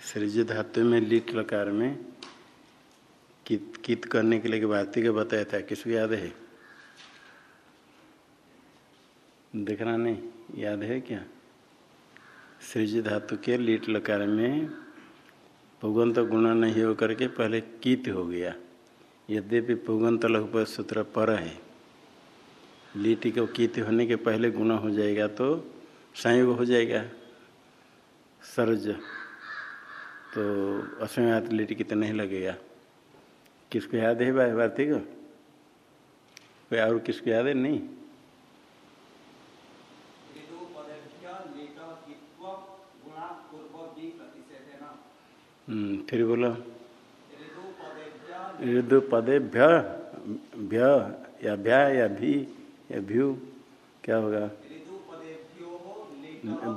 सृज धातु में लीट लकार में कित कित करने के लिए भारती का बताया था, किसको याद है? देखना नहीं, याद है क्या? सृज धातु के लीट लकार में पुगंत गुण नहीं हो करके पहले कित हो गया। यद्यपि पुगंत लघुपत सूत्र पर है, लीट को कित होने के पहले गुण हो जाएगा तो संयोग हो जाएगा। सरज तो असमयात लिट की तो नहीं लगेगा किसको याद है भाई भारती को कोई और किसको याद है? नहीं? हम्म, फिर बोलो। ऋदु पदे भ्य भ्य या भ्या या भी या भ्यू क्या होगा?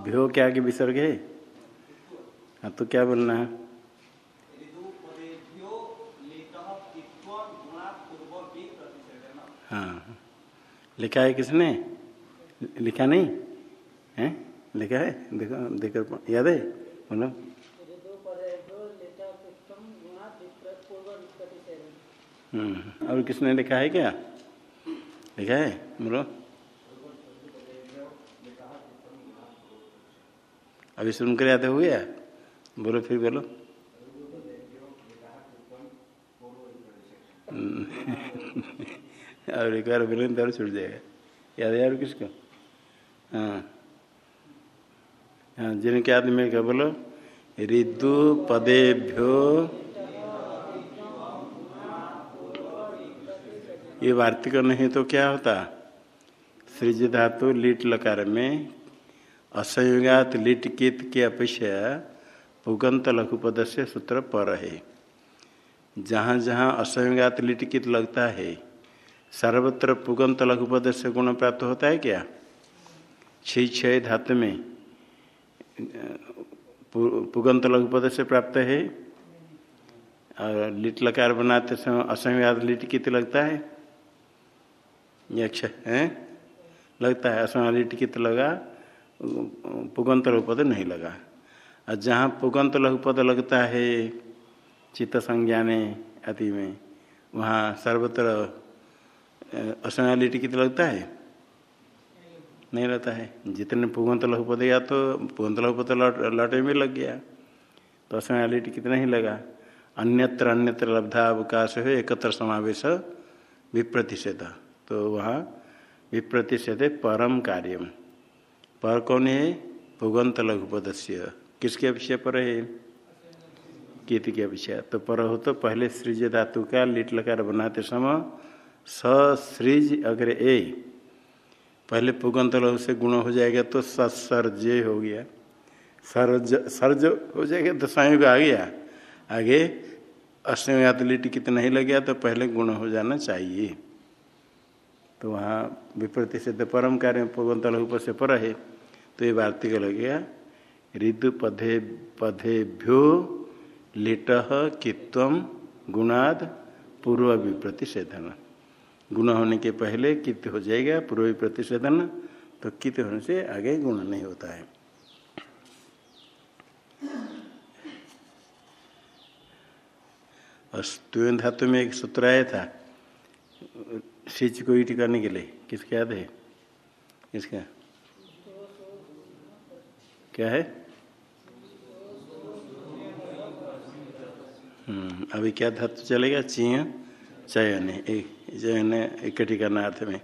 भ्यो क्या के विसर्ग है? हाँ तो क्या बोलना है? हाँ। लिखा है किसने? लिखा नहीं? है? लिखा है? देखो देखो, याद है? बोलो। हम्म और किसने लिखा है क्या? लिखा है? बोलो। अभी सुनकर याद हो गया? बोलो फिर बोलो। और एक बार बोले तो छूट जाएगा। याद और किसको? हाँ। हाँ जिनके आदमी क्या बोलो। ऋतु पदेभ्यो। ये वार्तिक नहीं तो क्या होता? सृज धातु लीट लकार में असंयोगात लिट कित की अपेक्षा पुगंत लघुपद से सूत्र पर है। जहाँ जहाँ असंयोगात लिट कित लगता है, सर्वत्र पुगंत लघुपद से गुण प्राप्त होता है क्या? छ छय धातु में पुगंत लघुपद से प्राप्त है। और लिट लकार बनाते समय असंयोगात लिट कित लगता है? यक्ष है? लगता है असंयोग लिट कित लगा, पुगंत लघुपद नहीं लगा। और जहाँ पुगंत लघुपद लगता है, चित्त संज्ञाने अति में, वहाँ सर्वत्र असंगालिटी कितना लगता है? नहीं लगता है। जितने पुगंत लघुपद गया तो पुगंत लघुपद लौटे में लग गया। तो असंगालिटी कितना ही लगा। अन्यत्र अन्यत्र लब्धा अवकाश है, एकत्र समावेश, विप्रतिषेध। तो वहाँ विप्रतिषेध परम कार्यम। पर कौन है? पुगंत लघुपद से किसके विषय पर है कित के विषय तो पर हो तो पहले सृज धातु का लिट लकार बनाते समय सृज अगर ए। पहले पुगंत लघु से गुण हो जाएगा तो ससर्ज हो गया। सर्ज सर्ज हो जाएगा तो संयोग आ गया। आगे अष्टमयात लिट कितना ही लग गया तो पहले गुण हो जाना चाहिए। तो वहाँ विप्रति से तो परम कार्य पुगंत लघु पर से पर है तो ये वार्तिक लगेगा ऋतु पधे पधेभ्यो लिट कित्व गुणाद पूर्व विप्रतिषेधन गुण होने के पहले कित हो जाएगा पूर्व प्रतिषेधन तो कित होने से आगे गुण नहीं होता है। और धातु में एक सूत्र आया था सिच को ईट करने के लिए। किसके याद है? किसका? क्या है? अभी क्या धातु चलेगा, चिय, चयन चयन, इकट्ठी करना अर्थ में।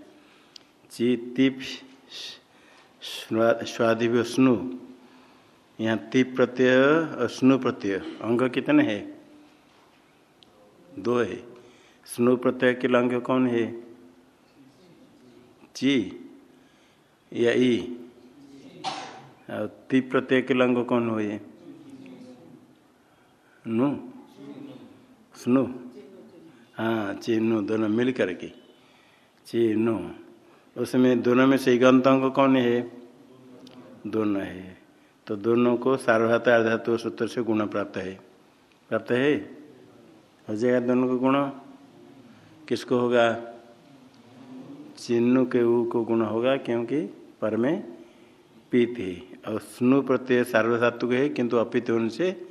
ची तिप स्वादिव्य स्नु। यहाँ तिप प्रत्यय, और स्नु प्रत्यय। अंग कितने है? दो है। स्नु प्रत्यय के अंग कौन है? ची, या ई। और ती प्रत्यय के लंग कौन हो ये नु। स्नु। हाँ चिन्नु, दोनों मिल करके। चिन्नु। उसमें दोनों में से गंत कौन है? दोनों है। तो दोनों को सार्वधात अर्धातु सूत्र से गुण प्राप्त है। प्राप्त है? हो जाएगा दोनों को गुण। किसको होगा? चिन्नु के ऊ को गुण होगा क्योंकि पर में पीत है। और स्नु प्रत्यय सार्वधातुक है, किंतु अपित होने से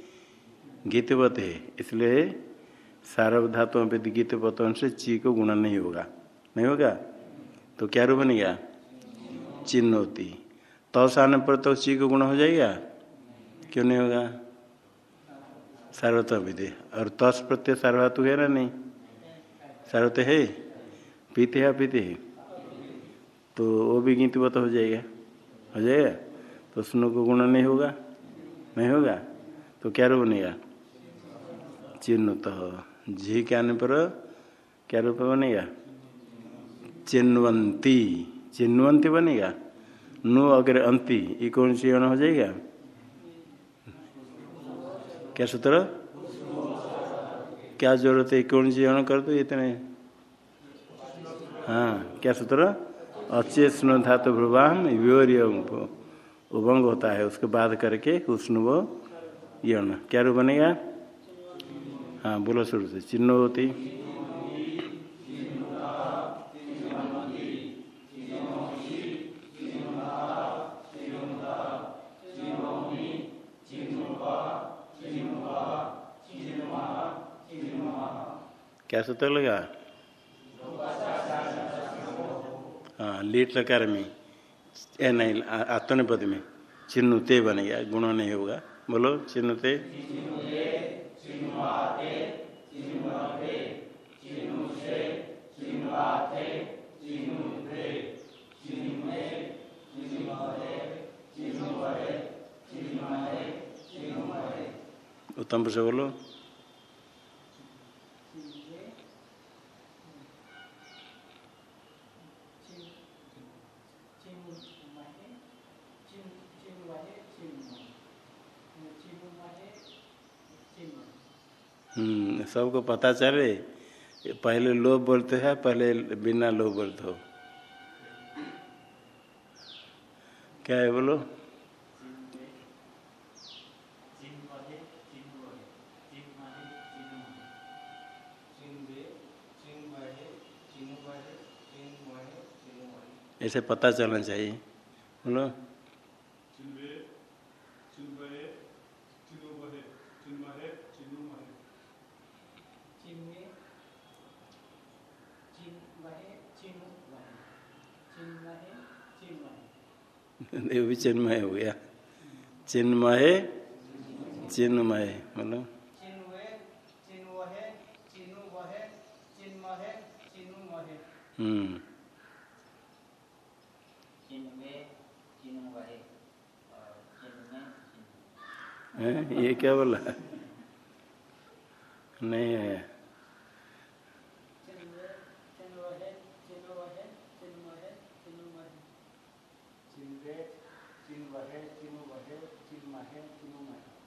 गीतवत है। इसलिए सार्वधातु में गीतवतों से ची को गुणा नहीं होगा। नहीं होगा? तो क्या रूप बनेगा चिन्ह होती तस आने पर तो ची को गुण हो जाएगा? क्यों नहीं होगा? सार्वत विधि और तस प्रत्यय सार्वधातु है ना नहीं? सार्वत है? पीते है पीते है। तो वो भी गिनतीवत हो जाएगा। हो जाएगा? तो स्नो को गुण नहीं होगा? नहीं होगा? तो क्या रूप बनेगा? चिन्ह तो झी के आने पर क्या रूप बनेगा? चिन्वंती। चिन्वंती बनेगा? नु अगर अंति, ये कौन सी हो जाएगा? क्या सूत्र? क्या ज़रूरत है? कौन सी कर दो इतने? हाँ क्या सूत्र? अच्छे स्नो धातु भ्रुवाम उभंग होता है। उसके बाद करके उष्णुव यौन क्या रूप बनेगा? हाँ बोलो शुरू से। चिन्ह होती। क्या सूत्र लगा? हाँ लीट लकार में। ए, नहीं पद में। चिन्हते बनेगा, गुण नहीं होगा। बोलो चिन्हते उत्तम से बोलो। हम्म, सबको पता चले? पहले लोभ बोलते हैं, पहले बिना लोभ बोलते हो। क्या है बोलो? ऐसे पता चलना चाहिए। बोलो। ये भी चिन्मय हो गया। चिन्मय चिन्मय मतलब? हम्म। ये क्या बोला? नहीं है।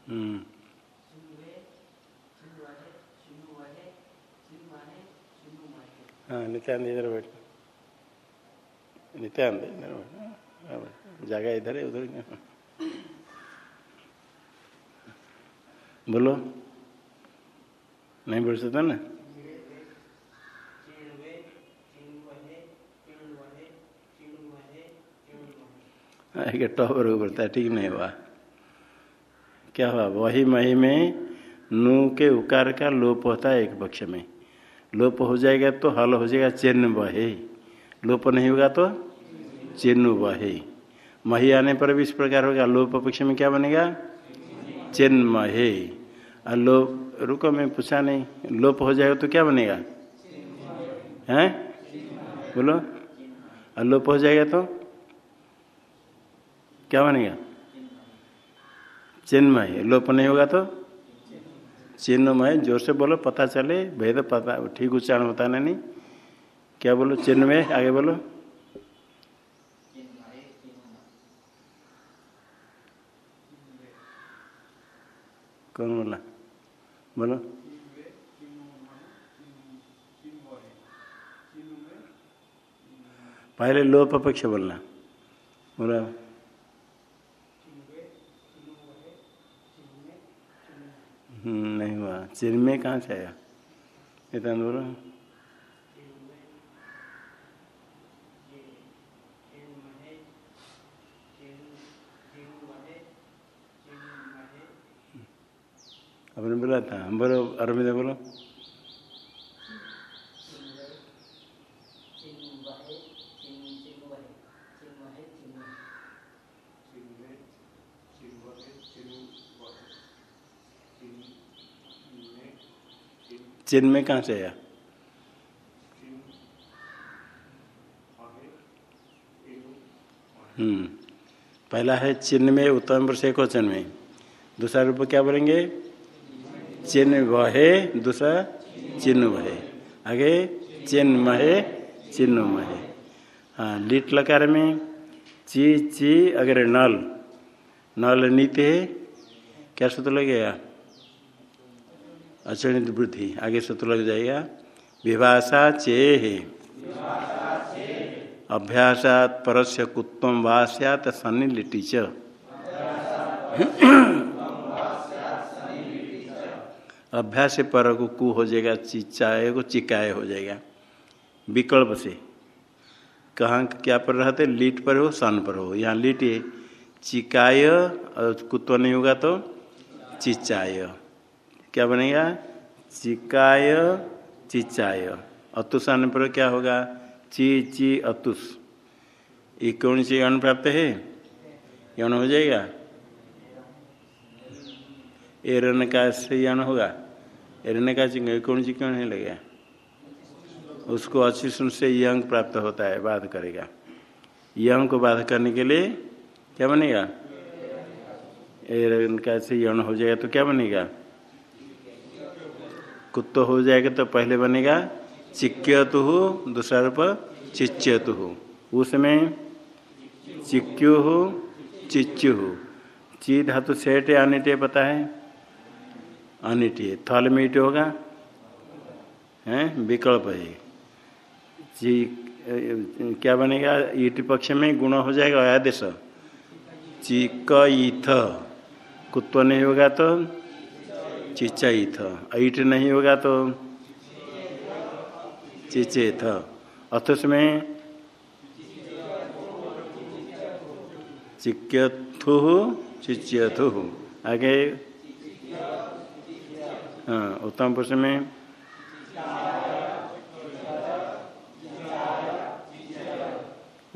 हम्म। हाँ नित्यानंद इधर बैठ नित्यानंद इधर बैठ जगह इधर है उधर बोलो। नहीं बोल सकता ना? एक टॉपर बोलता है ठीक नहीं हुआ। क्या हुआ? वही मही में नू के उकार का लोप होता है एक पक्ष में। लोप हो जाएगा तो हल हो जाएगा, चिन्ह बहे। लोप नहीं होगा तो चिन्ह बहे। मही आने पर भी इस प्रकार होगा। लोप पक्ष में क्या बनेगा? चिन्ह महे। और लोप, रुको, मैं पूछा नहीं। लोप हो जाएगा तो क्या बनेगा? हैं? बोलो। और लोप हो जाएगा तो क्या बनेगा? चिन्मय। लोप नहीं होगा तो? चिन्हमय ज़ोर से बोलो, पता चले, भेद पता, ठीक उच्चारण बताना नहीं। क्या बोलो? चिन्हमय आगे बोलो। कौन बोला? बोलो। पहले लोप पक्ष बोलना। बोला। नहीं हुआ। चिन्मय कहाँ से आया? इतना बोलो आपने बोला था। बोलो अरविंद बोलो। चिन्ह में कहाँ से आया? हम्म पहला है चिन्ह में, उत्तम पुरुष एक वचन में। दूसरा रूप क्या बोलेंगे? चिन्ह वहे, दूसरा चिन्ह वहे। आगे, चिन्ह महे चिन्ह महे। हाँ लिट लकार में, ची ची, अगर नल। नल नीति है, क्या सूत्र लगेगा अचणित वृद्धि आगे सूत्र लग जाएगा। विभाषा चे है अभ्यासात परस्य कुत्तम वा सैत सन्नी लिटी च। अभ्यास पर को कु हो जाएगा चिचाए को चिकाए हो जाएगा। विकल्प से। कहाँ क्या पर रहते? लीट पर हो, सन पर हो। यहाँ लीट चिकाय, और कुत्तो नहीं होगा तो चिचाय क्या बनेगा? चिकाय, चिचाय। अतुष आने पर क्या होगा? ची ची, अतुष। ये कौन सी प्राप्त है? यौन हो जाएगा। एरन का से यौन होगा। एरन का चिंग कौन सी क्यों नहीं लगेगा? उसको अच्छी सुन से यंग प्राप्त होता है बाध करेगा। यंग को बाध करने के लिए क्या बनेगा? एरन का से यौन हो जाएगा तो क्या बनेगा? कुत्तो हो जाएगा तो पहले बनेगा चिक्यतु दूसरा रूप चिच्यतु हो उसमें चिक्यु हो चिच्यु हो ची धातु सेठ अनिटे पता है? अनिटे थल में ईट होगा? है? विकल्प है। जी क्या बनेगा? ईट पक्ष में गुण हो जाएगा, आदेश। चिक ईथ कुत्व नहीं होगा तो चिचा ईथ ईट नहीं होगा तो चिचेथ अथुस में चिक्यथु चिच्यथु आगे हाँ उत्तम पुरुष में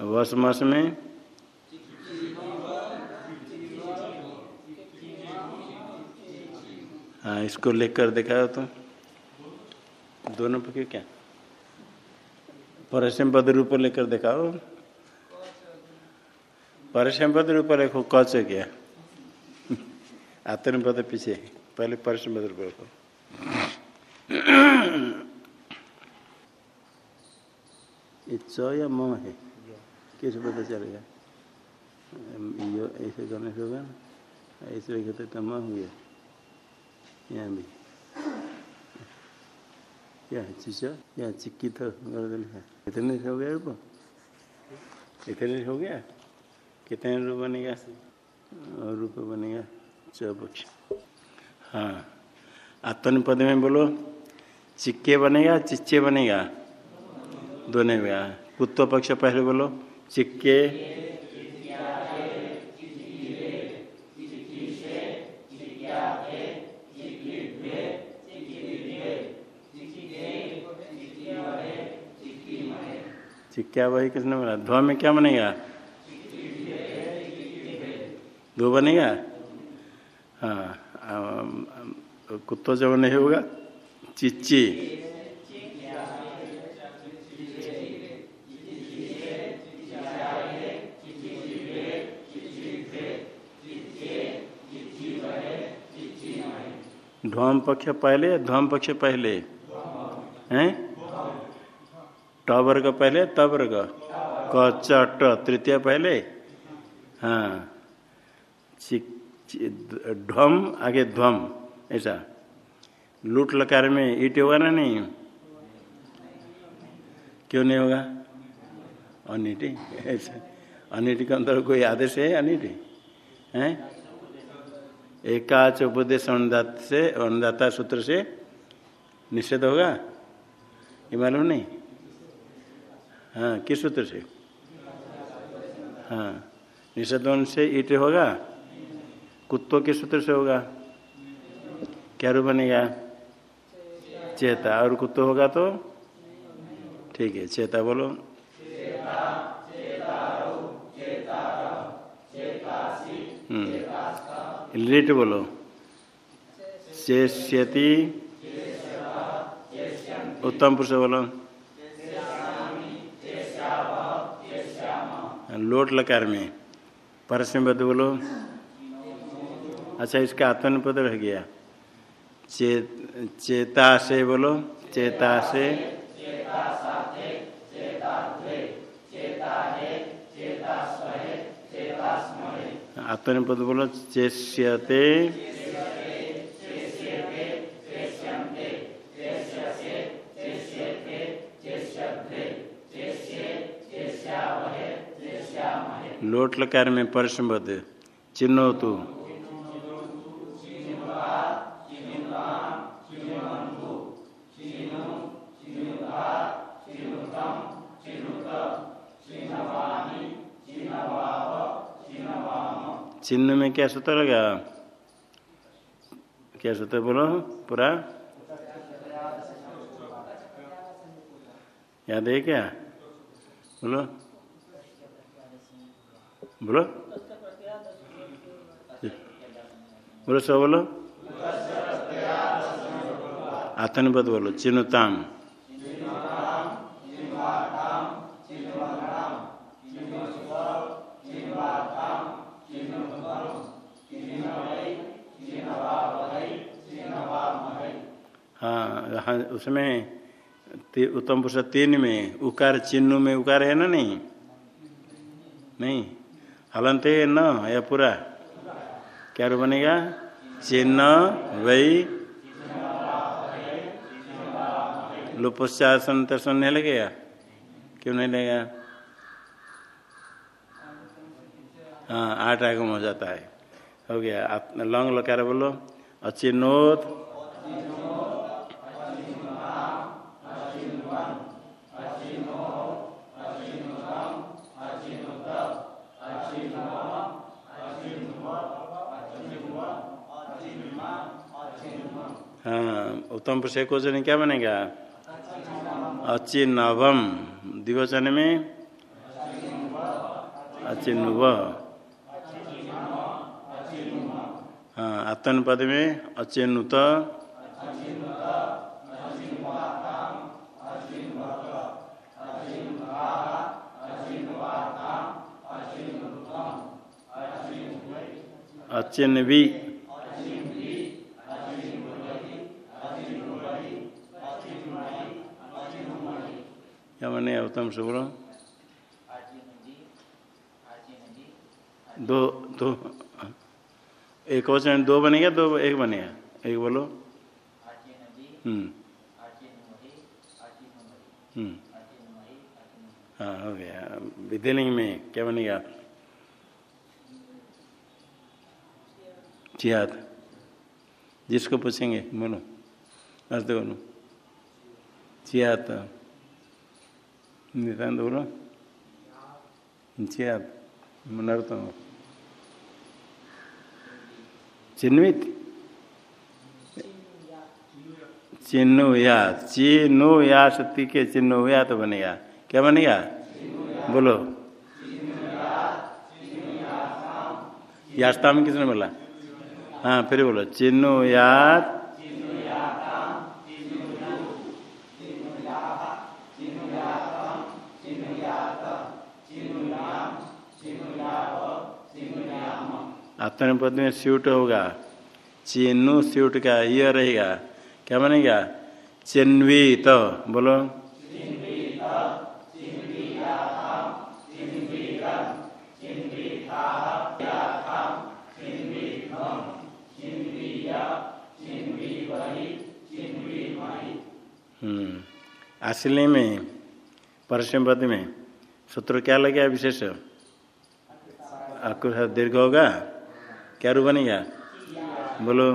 वस मस में हाँ इसको लेकर दिखाओ तो दोनों पक्के क्या? परसम पद रूप लेकर दिखाओ परसम पद रूप लिखो कच क्या आतन पद पीछे। पहले परसम पद रूप लिखो च या है। कैसे पता चलेगा ऐसे करने से होगा ना? ऐसे लिखे तो म हो यहाँ भी क्या है चीचा या चिक्की तो गर्दन है इतने हो गया रूप इतने हो गया कितने रूप बनेगा और रूप बनेगा चौपक्ष हाँ आत्मन पद में बोलो चिक्के बनेगा चिच्चे बनेगा दोनों में कुत्तो पक्ष पहले बोलो चिक्के चिक्या वही किसने बना ध्व में क्या बनेगा? धो बनेगा? हाँ कुत्तो जब नहीं होगा? चिच्ची ध्वम पक्ष पहले ध्वम पक्ष पहले? हैं? ट वर्ग पहले? त वर्ग क। च ट तृतीय पहले? हाँ। ढम आगे ध्वम, ऐसा। लूट लकार में ईट होगा ना नहीं? क्यों नहीं होगा? अनिटी ऐसा। अनिटी के अंदर कोई आदेश है अनिटी है? एकाच उपदेश अनुदात से, अनुदाता सूत्र से निषेध होगा? ये मालूम नहीं? हाँ किस सूत्र से? हाँ निषेधन से ईट होगा। कुत्तों के सूत्र से होगा। क्या रूप बनेगा? चेता। और कुत्तो होगा तो? ठीक है, चेता बोलो। हम्म लेट बोलो। चेष्यति, उत्तम पुरुष बोलो। लोट लकार में। परसम बद बोलो अच्छा इसका आत्मनिपद रह गया। चे, चेता से बोलो चेता से। आत्मनिपद बोलो चेष्यते। लोट लकार में परसमबद चिन्हो तू चिन्ह में क्या सूत्र लगा? क्या सूत्र बोलो? पूरा? याद है क्या? बोलो। बोलो। बोलो सब बोलो। आतनपद बोलो चिन्हताम हाँ हाँ उसमें उत्तम पुरुष तीन में, उकार चिन्ह में उकार है ना नहीं? नहीं? हलंत न, या पूरा? क्या रू बनेगा? चिन्ह वही लुपश्चासन तर्सन नहीं लगेगा? क्यों नहीं लगेगा? हाँ आठ आगम हो जाता है। हो गया। लॉन्ग लकार बोलो? अचिन्नोत हाँ उत्तम पुरुष एक वचन क्या बनेगा? अचिन्नवम। द्विवचन में? अचिन्व हाँ आतन पद में अचिन्नुत। अचिन्वी क्या बने उत्तम बोलो दो दो, एक वचन दो बनेगा, दो, एक बनेगा। एक बोलो। हम्म। हम्म। हाँ हो गया। विद्यालिंग में क्या बनेगा? चियात जिसको पूछेंगे, बोलो। अर्थ बोलो। चियात नितान्त बोलो चियात मनर्थ चिन्वित चिन्नु या चिन्नु या सत्य के चिन्नु या तो बनेगा क्या बनेगा बोलो यास्ता में किसने बोला हाँ फिर बोलो चिन्नु यात आत्मनिपद में स्यूट होगा। चिन्नु स्यूट का ये रहेगा। क्या बनेगा? चिन्वी तो बोलो। हम्म। असली में परसम पद में, सूत्र क्या लगे विशेष? दीर्घ होगा। क्या रू बनेगा? बोलो।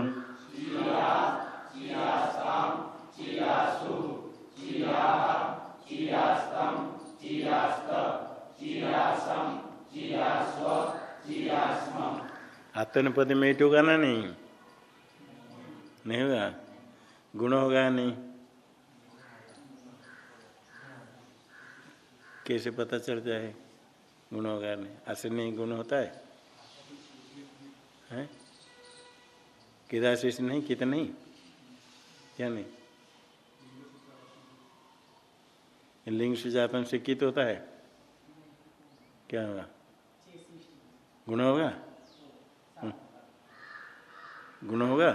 आत्मनिपद में ईट होगा ना नहीं? नहीं होगा? गुण होगा नहीं? कैसे पता चल जाए गुण होगा नहीं? ऐसे नहीं, गुण होता है? हैं? किदाशीष नहीं कित नहीं? क्या नहीं? लिंग से जातन से कित होता है? क्या होगा? गुण होगा? हम्म। गुण होगा?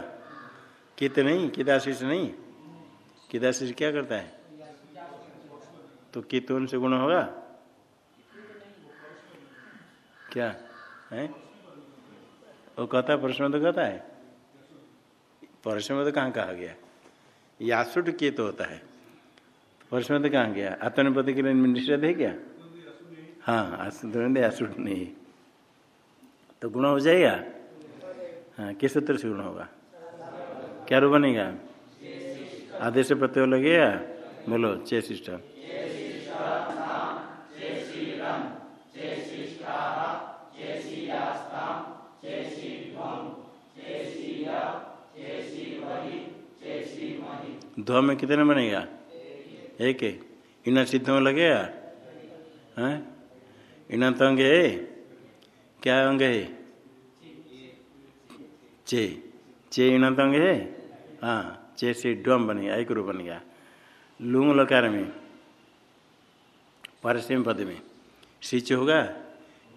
कित नहीं किदाशीष नहीं? किदाशीष क्या करता है? तो कित उनसे गुण होगा? क्या? है? वो कहता प्रश्न तो कहता है। प्रश्न तो कहाँ कहा गया? यासुट कित होता है। प्रश्न तो कहाँ गया? आत्मनिपति के लिए निषेध है क्या? हाँ यासुट नहीं। तो गुण हो जाएगा? हाँ किस सूत्र से गुण होगा? क्या रू बनेगा? आदेश प्रत्यय लगेगा बोलो चे ध्व में कितने बनेगा? एक इन सिद्ध में लगेगा हाँ? इन तो अंग है। क्या अंग है? चे। चे इन तो अंग है? हाँ चे से ड्वम बनेगा एक रूप बनेगा लूंग लकार में पारसिम पद में। सिच होगा,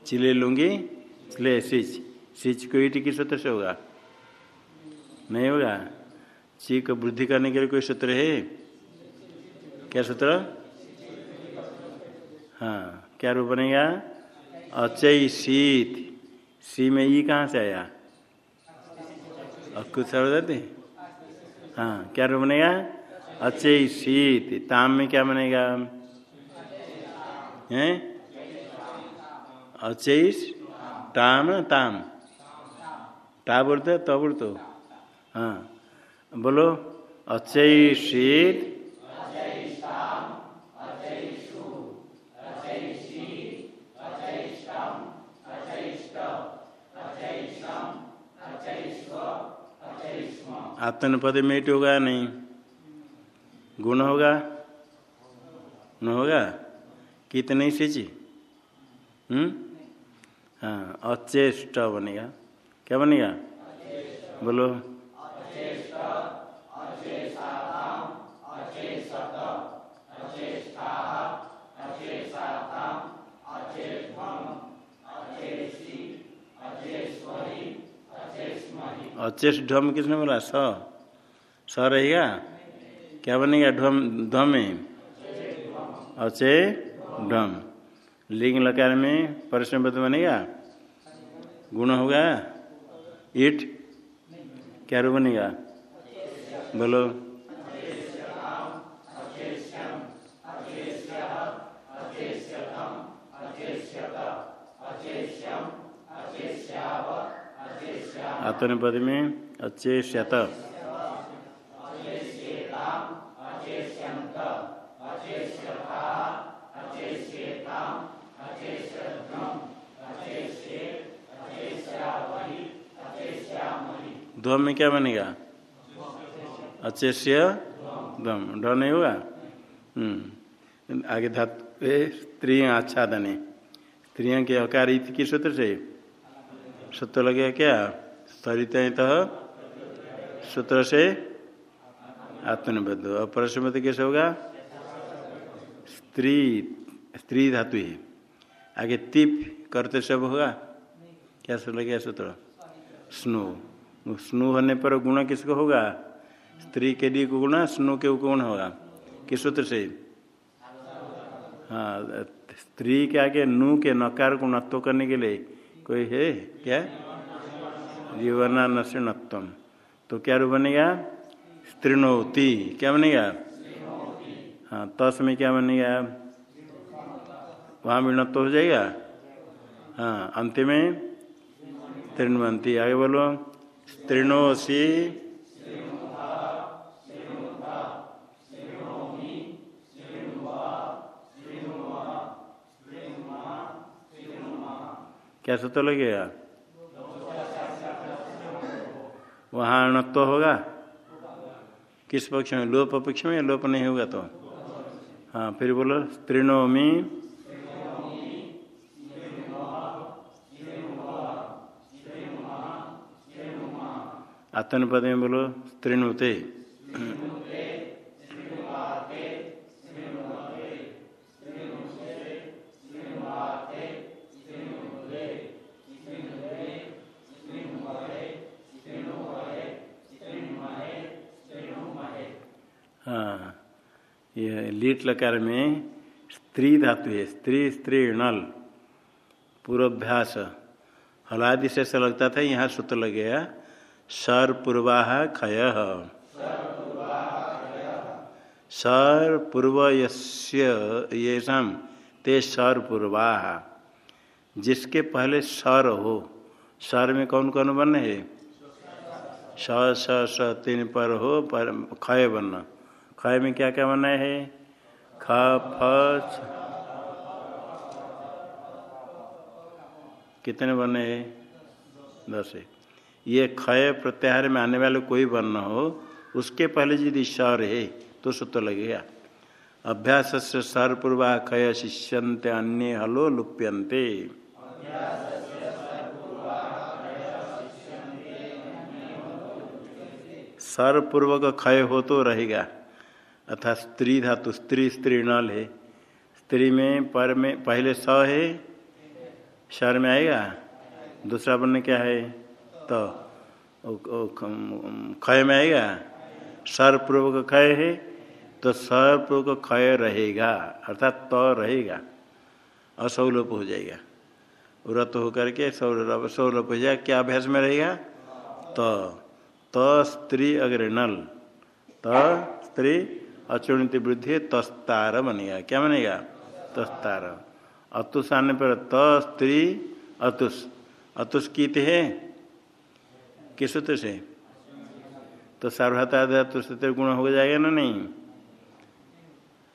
चिले लूँगी, चिले सिच। सिच को ईट किस सूत्र से होगा? नहीं होगा? ची को वृद्धि करने के लिए कोई सूत्र है? क्या सूत्र? हाँ क्या रूप बनेगा? अचय शीत सी में ई कहाँ से आया? अकुत सर्वदत्त हाँ। क्या रूप बनेगा? अचय शीत ताम में क्या बनेगा? हैं? अचय ताम ताम। टा बोलते तो बोलते हाँ। बोलो, अचय शीत। आत्मपद मेट होगा नहीं? गुण होगा? न होगा? कितने सिंची हम्म? हाँ अचेष्ट बनेगा। क्या बनेगा? बोलो। अचेष ढम किसने बोला? स। स रहेगा? क्या बनेगा? ढम ढम अचे ढम लिंग लकार में परिश्रम पद बनेगा? गुण होगा? ईट क्या रू बनेगा? बोलो। आत्मनिपद में शत ध्वम में क्या बनेगा? से ध्वम। ढ नहीं होगा? हम्म। आगे धातु स्त्री आच्छादने। स्त्रियों के अकार किस सूत्र से? सूत्र लगेगा क्या? सरित तो सूत्र से आत्मनिबद्ध। और परसमत कैसे होगा? स्त्री स्त्री धातु है। आगे तिप करते सब होगा? क्या सब लगे सूत्र? स्नो। स्नो होने पर गुण किसको होगा? स्त्री के लिए गुण, स्नो के गुण होगा। किस सूत्र से? हाँ स्त्री के आगे नू के नकार को नत्व करने के लिए। कोई है? क्या? जीवना तो क्या रूप बनेगा? स्त्रीणोती। क्या बनेगा? हाँ तस में क्या बनेगा? वहाँ विणत्व हो जाएगा? हाँ अंत में तृणवंती आगे बोलो। स्त्रीणोसी क्या सूत्र लगेगा? वहाँ अणत्व होगा? किस पक्ष में? लोप पक्ष में लोप नहीं होगा तो? हाँ फिर बोलो, त्रिनोमी। पद में बोलो त्रिणुते हाँ लीट लकार में स्त्री धातु है स्त्री स्त्री नल। पूर्वाभ्यास। हलादि से ऐसा लगता था, यहाँ सूत्र लग गया सर पूर्वाह खय। सर पूर्व यशा ते सर पूर्वाह जिसके पहले सर हो सर में कौन कौन वर्ण है स स स तीन पर हो, पर खय वर्ण खय में क्या क्या वर्ण है? कितने वर्ण है? दस है। ये क्षय प्रत्याहार में आने वाले कोई वर्ण हो। उसके पहले यदि स्वर है तो सूत्र लगेगा। अभ्यास से सर पूर्वा क्षय शिष्यंते अन्य हलो लुप्यंते सर पूर्वक क्षय हो तो रहेगा। अर्थात स्त्री धातु, स्त्री स्त्री नल है। स्त्री में पर में पहले स है, शर में आएगा। दूसरा वर्ण क्या है? तो। क्षय में आएगा। सर सर्वपूर्वक क्षय है तो सर्वपूर्वक क्षय रहेगा, अर्थात त तो रहेगा। असौलभ हो जाएगा। व्रत होकर के सौलभ सौलभ हो जाएगा। क्या अभ्यास में रहेगा? तो। त स्त्री अग्र नल त स्त्री अचुणित वृद्धि तस्तार बनेगा। क्या बनेगा? तस्तार। अतुष आने पर त स्त्री अतुष। अतुष कीत है? किस सूत्र से? तो सार्वधातु सूत्र गुण हो जाएगा ना नहीं?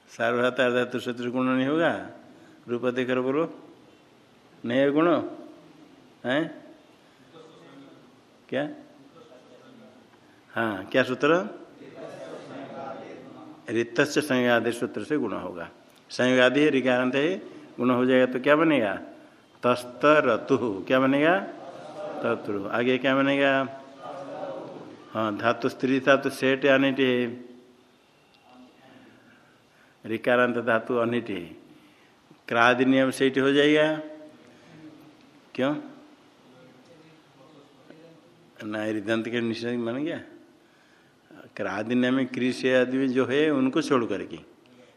सार्वधातु सूत्र गुण नहीं होगा? रूप देकर बोलो। नहीं है गुण? है? क्या? हाँ क्या सूत्र? रित से संयोगादि सूत्र से गुण होगा। संयोगादि रिकारांत है गुण हो जाएगा तो क्या बनेगा? तस्तरतु। क्या बनेगा? तत्रु आगे क्या बनेगा? हाँ धातु स्त्री, धातु सेठ अनिट रिकारांत धातु अनिट क्रादि नियम सेठ हो जाएगा। क्यों? नारिदंत के निश्चय बन गया? क्रादिन्य में कृषि आदि जो है, उनको छोड़ करके।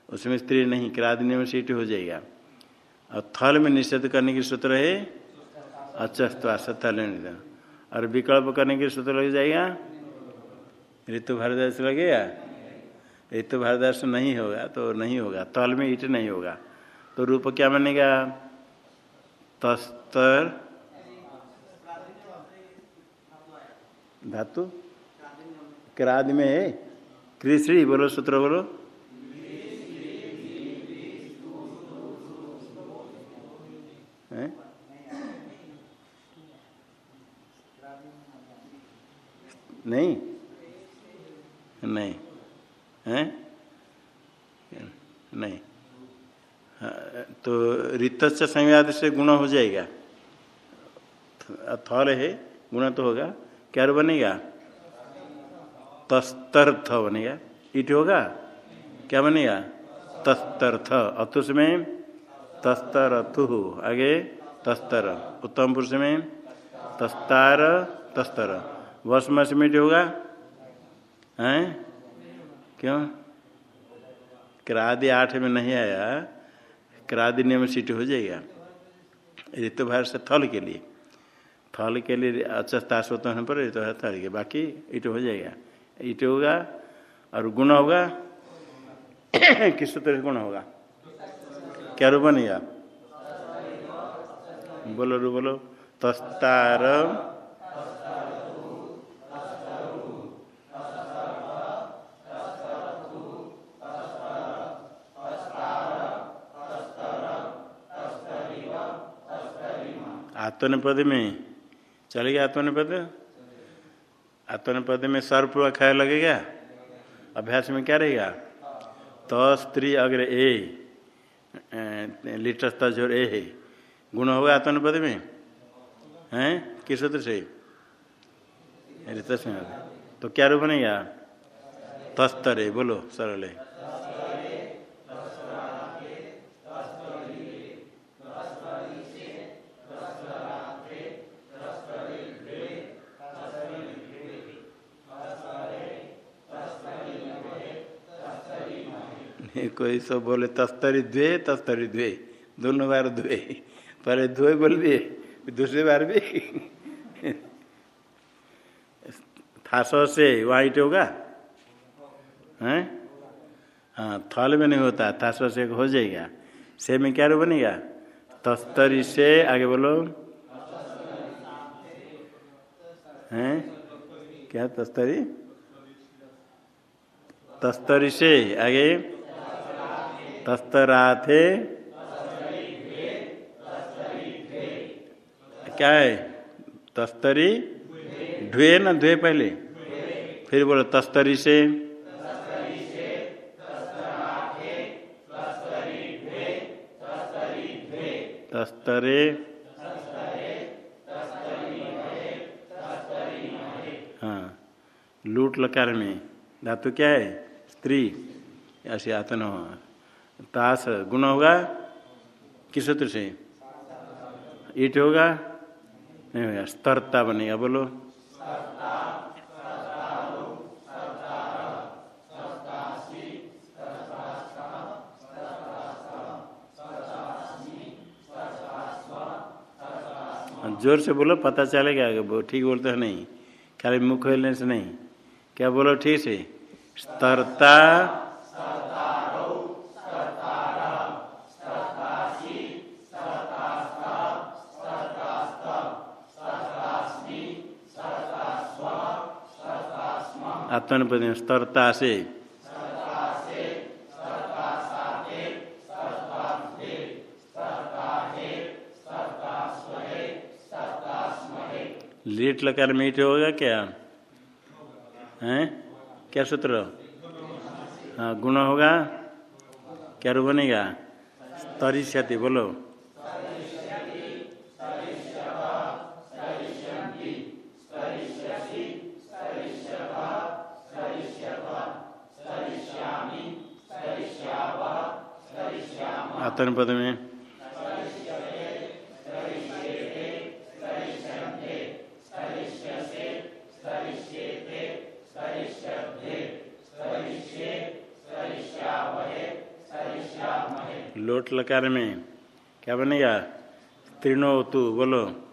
उसमें स्त्री नहीं क्रादिन्य में सीट हो जाएगा। और थल में निषेध करने की सूत्र है अचस्वास थल और विकल्प करने की सूत्र लग जाएगा, ऋतु भारदास लगेगा ऋतु भारदास नहीं होगा तो नहीं होगा। तल में ईट नहीं होगा। तो रूप क्या बनेगा? तस्तर, धातु? क्राद में है। कृष्ण बोलो सूत्र बोलो। नहीं। नहीं। है? नहीं। तो रित संवाद से गुण हो जाएगा। थल है, गुण तो होगा। क्या बनेगा? तस्तर्थ बनेगा इट होगा? क्या बनेगा तस्तर्थ। अतुष में तस्तरथु आगे, तस्तर। उत्तम पुरुष में तस्तार, तस्तर। वर्ष में मिट होगा? हैं? क्यों? क्रादि आठ में नहीं आया। क्रादि नियम सीट हो जाएगा। ऋतु भारत से थल के लिए। थल के लिए अच्छा होने पर, ऋतु थल के बाकी ईट हो जाएगा। ईट होगा, और गुण होगा, किस तरह गुण होगा? क्या रूप बनेगा? बोलो रू बोलो। तस्तार। आत्मनिपद में। चलेगा आत्मनिपद? आत्मनिपद में सर्वपूर्व खाया लगेगा अभ्यास में क्या रहेगा त तो स्त्री अग्र ए लिटस्ता ज़ोर ए है। गुण होगा आत्मनिपद में? हैं? किस सूत्र से? तो क्या रूप बनेगा? है बोलो, सरल है। कोई सब बोले, तस्तरी द्वे तस्तरी द्वे। दोनों बार द्वे। पहले द्वे बोल दिए दूसरी बार भी। थासो से वहाँ ईट होगा? हैं? हाँ थल में नहीं होता, थासो से हो जाएगा। से में क्या बनेगा? तस्तरी से, आगे बोलो। हैं? क्या? तस्तरी? तस्तरी से, आगे। तस्तराथे। क्या है? तस्तरी? ढुए ना धुए पहले। फिर बोलो, तस्तरी से। तस्तरे। हाँ। लूट लकार में। धातु क्या है? स्त्री। ऐसे आतन हो। तास गुण होगा? किस सूत्र से? ईट होगा? नहीं होगा। स्तरता बनेगा, बोलो। ज़ोर से बोलो, पता चलेगा वो ठीक बोलते हैं नहीं? खाली मुख हिलने से नहीं? क्या बोलो, ठीक से? स्तरता आत्मनिपद स्तरता से लेट लकार मीठ होगा क्या? हैं? क्या सूत्र? हाँ गुण होगा? क्या रू बनेगा? तरिष्यति बोलो। आतन पद में। लोट लकार में। क्या बनेगा? तीर्णो तू बोलो।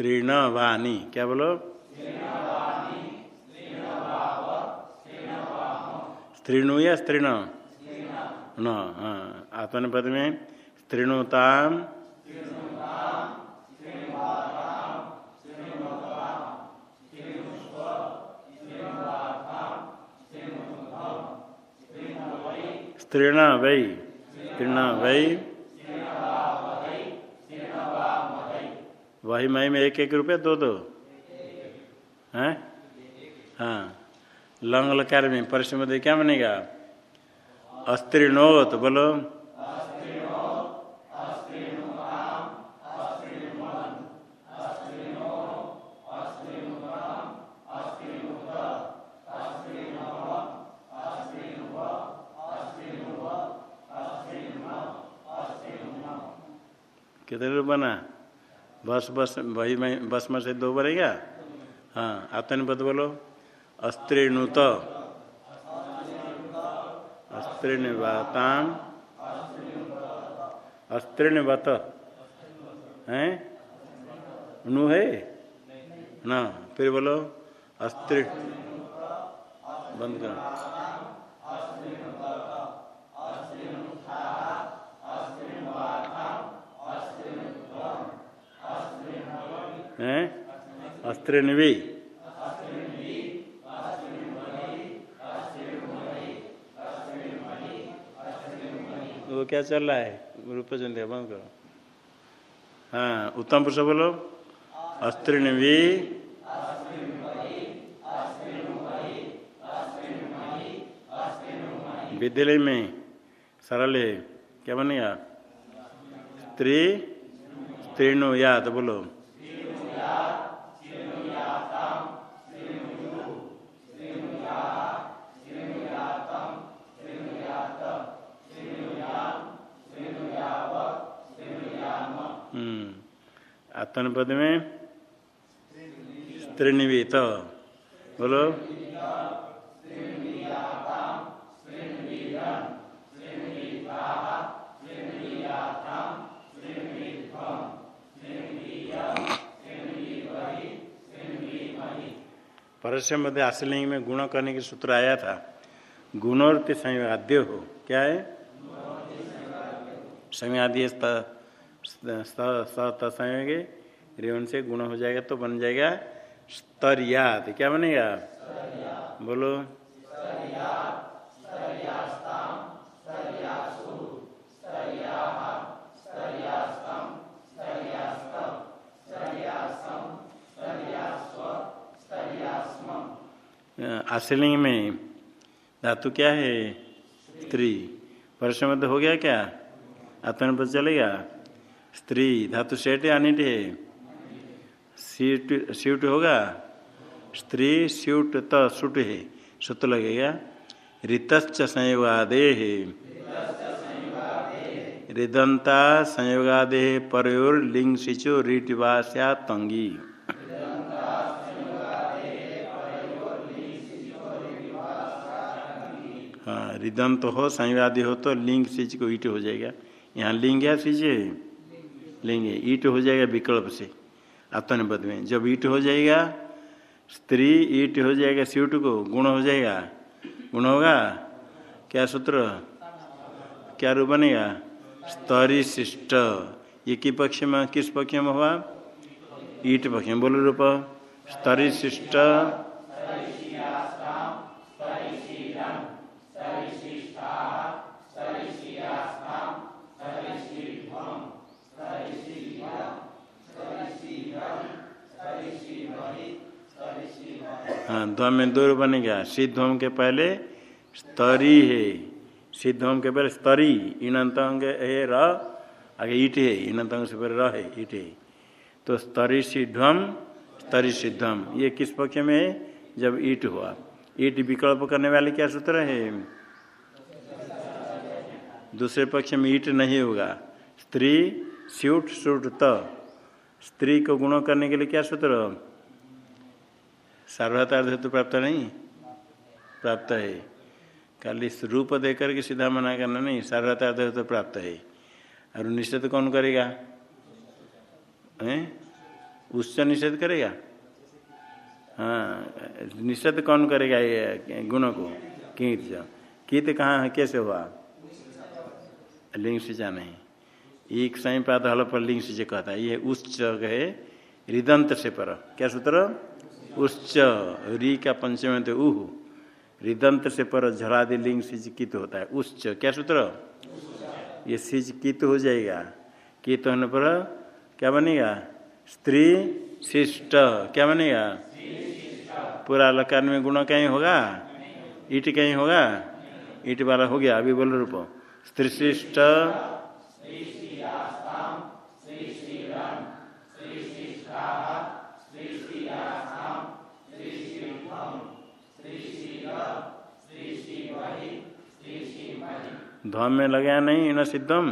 स्त्रीण वाणी क्या बोलो स्त्रीणु या स्त्रीण न हाँ आत्मनिपद में स्त्रीणुताम स्त्रीण वै स्त्रीण वै वही मई में एक एक रुपये दो दो। हैं? हाँ। लंग लकार में परिश्रम दे क्या? बनेगा अस्त्रीणोत बोलो। कितने रूप बना? बस बस, वही में, बस में से दो बनेगा हाँ आत्मनिपद बोलो। अस्त्रीणुत अस्त्रीणवाताम अस्त्रीणवत हैं? नु है? ना, फिर बोलो। अस्त्री बंद करो। हैं? अस्त्रिणवी। वो क्या चल रहा है? रूप चंद बंद करो। हाँ उत्तम पुरुष बोलो। अस्त्रिणवी। विद्यालय में सरल है क्या बनेगा? स्त्री। स्त्रीणु, या तो बोलो। आत्मन पद में? स्त्रीनिवीत बोलो। परस्य मध्य आश्रलिंग में गुण करने के सूत्र आया था। गुणोर्थ संवाद्य हो। क्या है? संवाद्य संयोगे। रेवन से गुण हो जाएगा तो बन जाएगा स्तरियात क्या बनेगा? बोलो। आश्रलिंग में धातु क्या है? स्त्री। परसमत हो गया क्या? आत्मनिर्भर चलेगा? स्त्री। धातु सेठ या निट है? सीट स्यूट होगा? स्त्री स्यूट त सुट है। सुत लगेगा? ऋतश्च संयोगादे है रिदंता संयोगादे परयोर लिंग सिचो रीटवास्या तंगी। हाँ रिदंत हो संयोगादि हो तो लिंग सिच को ईट हो जाएगा। यहाँ लिंग या सिच है? लिंग ईट हो जाएगा विकल्प से। आत्मनिपद में। जब ईट हो जाएगा, स्त्री ईट हो जाएगा, स्यूट को गुण हो जाएगा। गुण होगा? क्या सूत्र? क्या रूप बनेगा? स्तरी शिष्ट ये कि पक्ष में, किस पक्ष में हुआ? ईट पक्ष में। बोलो रूप। स्तरी शिष्ट ध्वम में दो बनेगा सिद्धोम के पहले स्तरी है। सिद्धोम के पहले स्तरी इनंत अंग है, र, आगे ईट है इनंत अंग से पहले र है, ईट है। तो स्तरी सिद्धम स्तरी सिद्धम, ये किस पक्ष में है? जब ईट हुआ। ईट विकल्प करने वाले क्या सूत्र है? दूसरे पक्ष में ईट नहीं होगा। स्त्री, स्यूट, सूट, त। स्त्री को गुण करने के लिए क्या सूत्र? सार्वधातार्थ हेतु प्राप्त नहीं? प्राप्त है। खाली रूप देकर करके सीधा मना करना नहीं सार्वधातार्थ हेतु प्राप्त है। और निषेध कौन करेगा? हैं? उच्च निषेध करेगा? हाँ निषेध कौन करेगा ये गुणों को? कीत कीत कहाँ कैसे हुआ? लिंग सिंचा नहीं। एक सही पात हल पर लिंग सिंचे कहता है। ये उच्च है रिदंत से पर। क्या सूत्र? उच्च री का पंचम तो उह। हृदंत से पर झलादि लिंग सिज कित होता है। उच्च क्या सूत्र? ये सिज कित हो जाएगा। कित होने पर क्या बनेगा? स्त्री शिष्ट, क्या बनेगा? पूरा लकार में गुण कहीं होगा? ईट कहीं होगा? ईट वाला हो गया, अभी बोल रूप। स्त्री शिष्ट ध्वम में लगे नहीं, न सिद्धम?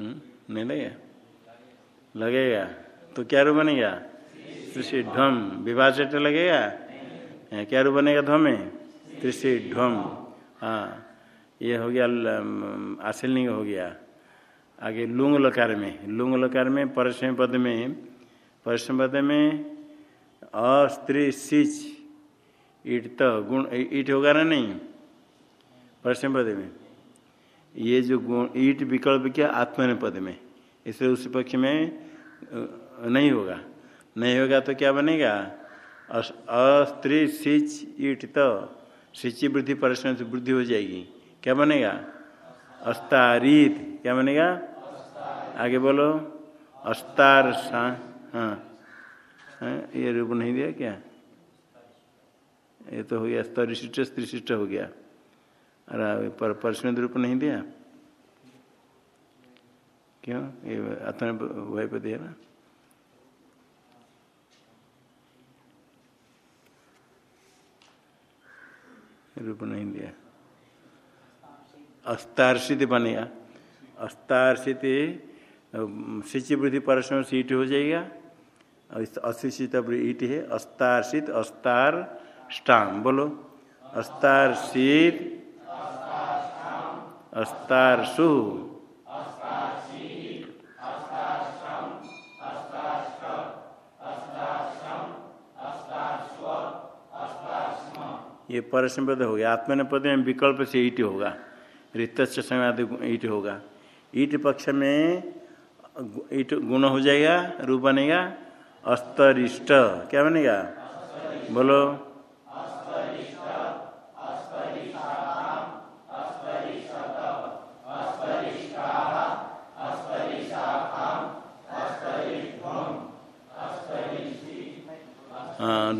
नहीं लगे। लगेगा तो क्या रूप बनेगा? त्रिशी ध्वम विवाह से तो लगेगा? क्या रूप बनेगा ध्वम में? त्रिशी ध्वम हाँ ये हो गया आशिलिंग हो गया। आगे लुंग लकार में। लुंग लकार में परसम पद में परसम पद में अस्त्री सिच ईट तो गुण, ईट होगा ना नहीं? परसम पद में। ये जो गुण, ईट विकल्प क्या आत्मन पद में? इसलिए उस पक्ष में नहीं होगा। नहीं होगा तो क्या बनेगा? अस्त्री, सिच, ईट तो सिंची वृद्धि परिश्रम से वृद्धि हो जाएगी। क्या बनेगा? अस्तारीत। क्या बनेगा? आगे बोलो। अस्तार हाँ। हाँ ये रूप नहीं दिया क्या? ये तो हो गया, स्तरिशिष्ट, स्त्रीशिष्ट हो गया। पर परस्में रूप नहीं दिया? क्यों? ये अतन वही पे दिया ना? रूप नहीं दिया। अस्तार्षित बनेगा अस्तार्षित सिंची वृद्धि परस्पर सीट हो जाएगा। अशिक्षित ईट है, अस्तार्षित, अस्तार, स्टाम। बोलो, अस्तार्षित अस्तारसु ये परसम पद हो गया। आत्मन पद में विकल्प से ईट होगा। रित समय ईट होगा। ईट पक्ष में ईट गुण हो जाएगा, रूप बनेगा। अस्तरिष्ट। क्या बनेगा? बोलो।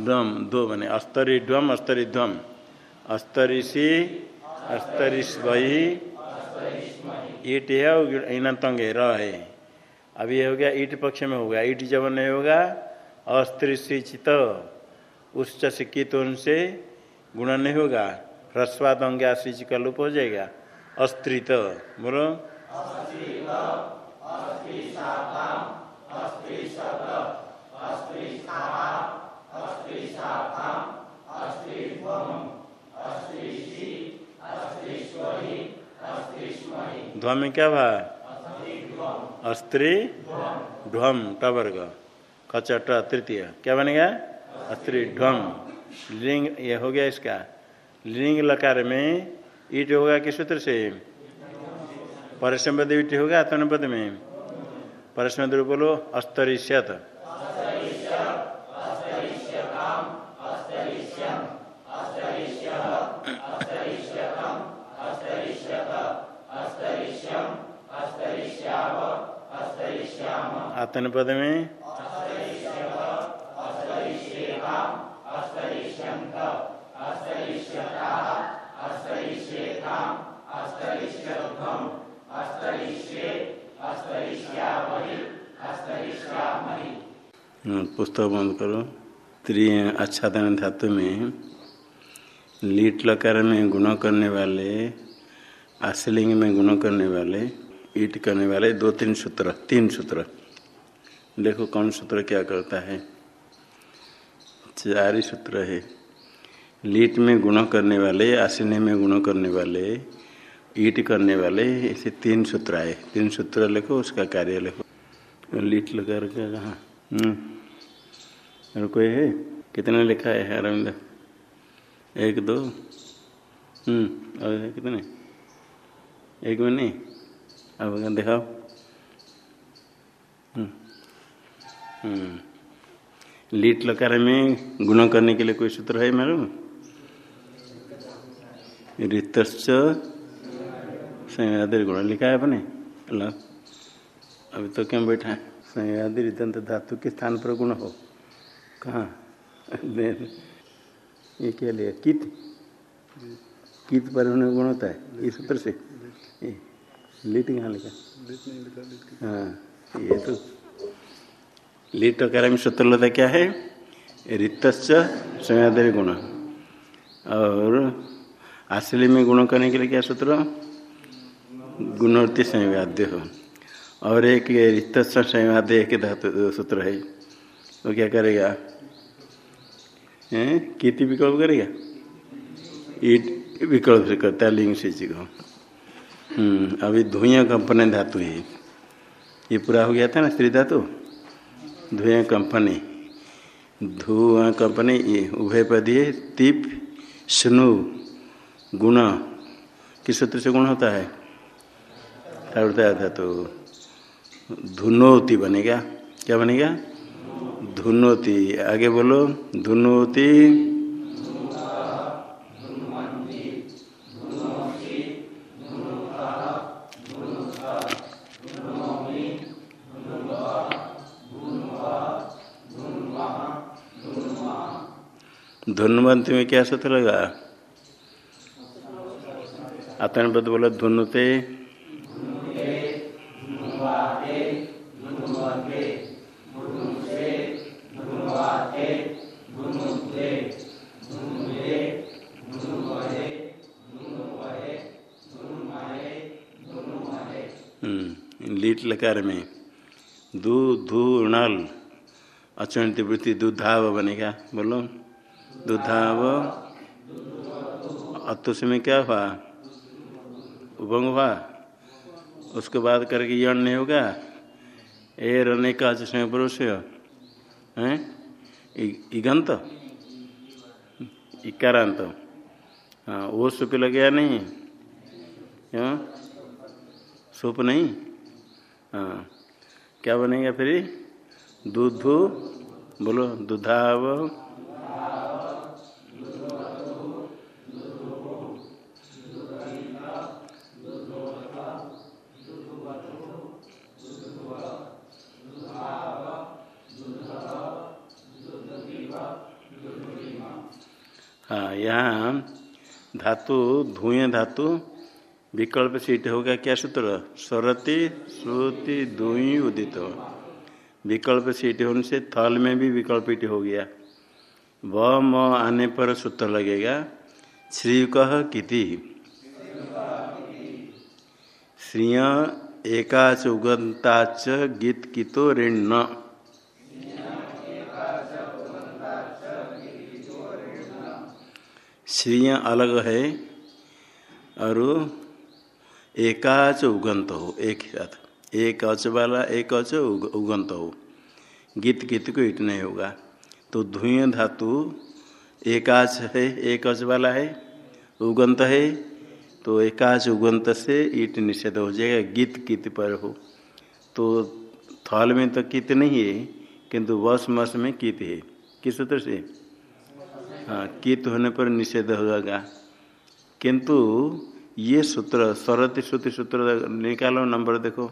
ध्वम दो बने अस्तरी ध्वम अस्तरी ध्वम अस्तरिश वही ईट है इनतंग है र है अब ये हो गया, ईट पक्ष में होगा ईट जब नहीं होगा अस्त्रिशिचित उच्च शिक्षित उनसे गुण नहीं होगा। ह्रस्वाद अंग आश्रिच का लुप हो जाएगा। अस्त्रित, बोलो। ध्वम क्या भा अस्त्री ढ्वम टवर्ग, कचट, तृतीय। क्या बनेगा अस्त्री ढ्वम लिंग, ये हो गया इसका। लिंग लकार में ईट होगा किस सूत्र से? परसम पद ईट होगा पद में। परसम बोलो, अस्तरिष्यत। आतन पद में हम्म, पुस्तक बंद करो। त्रिय आच्छादन धातु में लीट लकार में गुण करने वाले आशलिंग में गुण करने वाले ईट करने वाले दो तीन सूत्र तीन सूत्र। देखो कौन सूत्र क्या करता है। चार सूत्र है। लीट में गुण करने वाले, आसीने में गुण करने वाले, ईट करने वाले, ऐसे तीन सूत्र आए। तीन सूत्र लिखो, उसका कार्य लिखो। लीट लगा रखा कहाँ? हम्म। कोई है? कितने लिखा है अरविंद एक, दो। हम्म। और कितने? एक में नहीं। अब दिखाओ हम्म हम्म। लीट लकार में गुण करने के लिए कोई सूत्र है मालूम रित संयादि गुण लिखा है अपने? अभी तो क्यों बैठा है? संयादि रितंत धातु के स्थान पर गुण हो। कहाँ? ये क्या लिया? कित? कित पर उन्हें गुण होता है इस सूत्र से? लीट। कहाँ लिखा? हाँ ये तो लीट में सूत्रलता क्या है? रित संयादि गुण। और आश्रय में गुण करने के लिए क्या सूत्र? गुणवृत्ति संवाद्य हो। और एक रित संवाद्य एक धातु सूत्र है। वो क्या करेगा? किति विकल्प करेगा? ईट विकल्प से करता है लिंग से को। हम्म, अभी धुइया कंपनी धातु है। ये पूरा हो गया था ना स्त्री धातु? धुएँ कंपनी, धुआँ कंपनी उभय पदीय, तीप, स्नु, गुण, किस सूत्र से गुण होता है? क्या था तो धुनोती बनेगा। क्या बनेगा? धुनोती। आगे बोलो, धुनोती। धुनवंत में क्या सूत्र लगा? आत्मनिपद बोलो धुनुते हम्म, लीट लकार में। दू धू नल। अचुणित वृत्ति दुधाव बनेगा। बोलो। दुधाव। अतुष में क्या हुआ? उभंग हुआ। उसके बाद करके यण नहीं होगा। ए रने का जिसमें पुरुष है। इगंत? इकारांत। हाँ वो सुप लग गया नहीं। क्यों सूप नहीं? हाँ। क्या बनेगा फिर? दूध? बोलो, दुधाव। हाँ यहाँ धातु धुए धातु, विकल्प सीट होगा क्या सूत्र? सरती, श्रुति, दुई, उदित। विकल्प सीट होने से थल में भी विकल्प इट हो गया। व, म आने पर सूत्र लगेगा श्री कह किति। श्रिय, एकाच उगंताच गीत कितो ऋण श्रिय अलग है और एकाच उगंत हो, एक साथ। एक अच वाला एक अच उगंत हो। गीत गीत को ईट नहीं होगा। तो धुएँ धातु एकाच है एक अच वाला है, उगंत है तो एकाच उगंत से ईट निषेध हो जाएगा, गीत गीत पर हो। तो थल में तो कित नहीं है, किंतु वस मस में कित है। किस सूत्र से? हाँ कित होने पर निषेध हो जाएगा किंतु ये सूत्र, सरती श्रुति सूत्र निकालो, नंबर देखो।